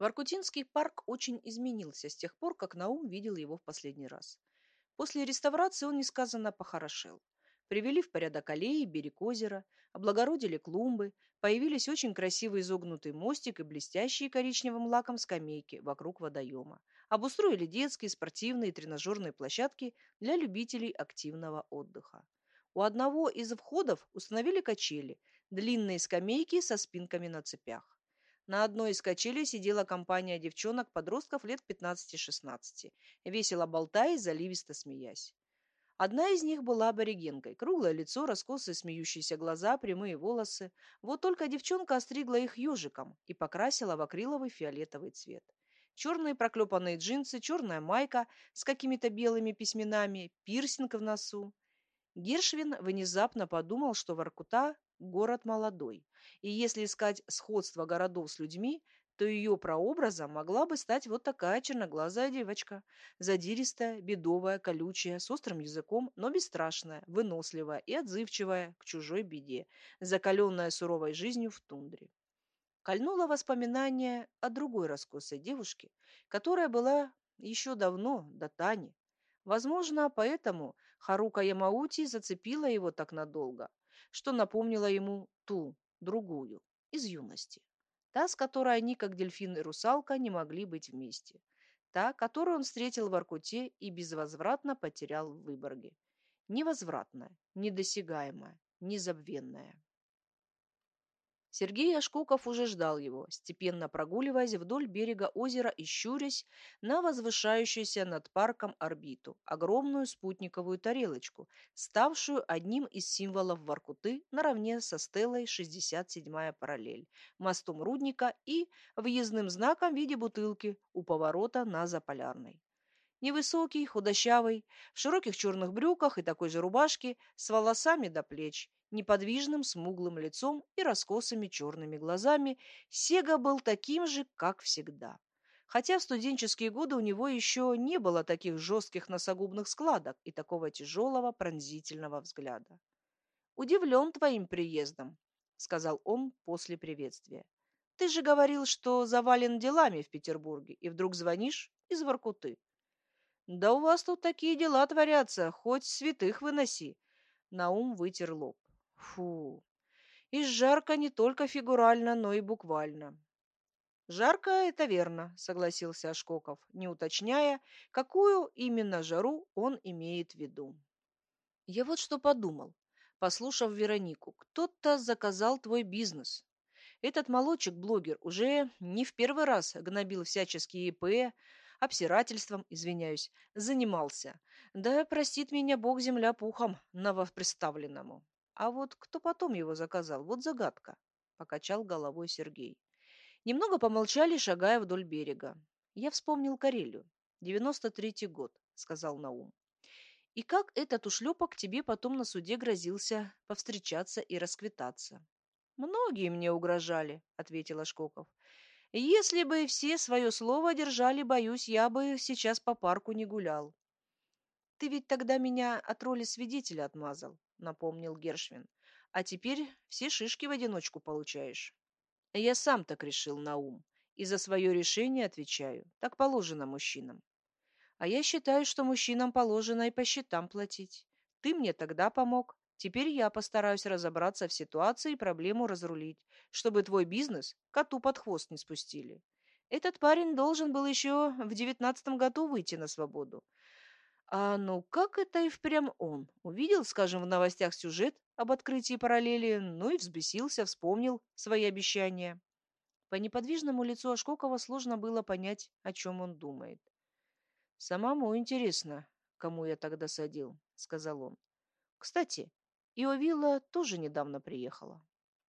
Воркутинский парк очень изменился с тех пор, как Наум видел его в последний раз. После реставрации он несказанно похорошел. Привели в порядок аллеи, берег озера, облагородили клумбы, появились очень красивый изогнутый мостик и блестящие коричневым лаком скамейки вокруг водоема. Обустроили детские, спортивные и тренажерные площадки для любителей активного отдыха. У одного из входов установили качели, длинные скамейки со спинками на цепях. На одной из качелей сидела компания девчонок-подростков лет 15-16, весело болтая и заливисто смеясь. Одна из них была аборигенкой. Круглое лицо, раскосые смеющиеся глаза, прямые волосы. Вот только девчонка остригла их ежиком и покрасила в акриловый фиолетовый цвет. Черные проклепанные джинсы, черная майка с какими-то белыми письменами, пирсинг в носу. Гершвин внезапно подумал, что Воркута – город молодой, и если искать сходство городов с людьми, то ее прообразом могла бы стать вот такая черноглазая девочка. Задиристая, бедовая, колючая, с острым языком, но бесстрашная, выносливая и отзывчивая к чужой беде, закаленная суровой жизнью в тундре. Кольнуло воспоминание о другой раскосой девушке, которая была еще давно, до Тани. Возможно, поэтому Харука Ямаути зацепила его так надолго, что напомнила ему ту, другую, из юности. Та, с которой они, как дельфин и русалка, не могли быть вместе. Та, которую он встретил в Аркуте и безвозвратно потерял в Выборге. Невозвратная, недосягаемая, незабвенная. Сергей Ашкоков уже ждал его, степенно прогуливаясь вдоль берега озера и щурясь на возвышающуюся над парком орбиту, огромную спутниковую тарелочку, ставшую одним из символов Воркуты наравне со стелой 67-я параллель, мостом рудника и въездным знаком в виде бутылки у поворота на Заполярной. Невысокий, худощавый, в широких черных брюках и такой же рубашке, с волосами до плеч, неподвижным смуглым лицом и раскосыми черными глазами, Сега был таким же, как всегда. Хотя в студенческие годы у него еще не было таких жестких носогубных складок и такого тяжелого пронзительного взгляда. «Удивлен твоим приездом», — сказал он после приветствия. «Ты же говорил, что завален делами в Петербурге, и вдруг звонишь из Воркуты». «Да у вас тут такие дела творятся, хоть святых выноси», — Наум вытер лоб. Фу. И жарко не только фигурально, но и буквально. Жарко это верно, согласился Ашкоков, не уточняя, какую именно жару он имеет в виду. Я вот что подумал, послушав Веронику. Кто-то заказал твой бизнес. Этот молодчик-блогер уже не в первый раз гнобил всяческие ИП, обсирательством, извиняюсь, занимался. Да простит меня бог земля пухом новоприставленному. А вот кто потом его заказал, вот загадка, покачал головой Сергей. Немного помолчали, шагая вдоль берега. Я вспомнил Карелию. Девяносто третий год, сказал Наум. И как этот ушлепок тебе потом на суде грозился повстречаться и расквитаться? Многие мне угрожали, ответил Шкоков. Если бы все свое слово держали, боюсь, я бы сейчас по парку не гулял. Ты ведь тогда меня от роли свидетеля отмазал напомнил Гершвин. А теперь все шишки в одиночку получаешь. Я сам так решил на ум. И за свое решение отвечаю. Так положено мужчинам. А я считаю, что мужчинам положено и по счетам платить. Ты мне тогда помог. Теперь я постараюсь разобраться в ситуации и проблему разрулить, чтобы твой бизнес коту под хвост не спустили. Этот парень должен был еще в девятнадцатом году выйти на свободу. А ну как это и впрямь он? Увидел, скажем, в новостях сюжет об открытии параллели, ну и взбесился, вспомнил свои обещания. По неподвижному лицу Ашкокова сложно было понять, о чем он думает. «Самому интересно, кому я тогда садил», — сказал он. «Кстати, Иовила тоже недавно приехала».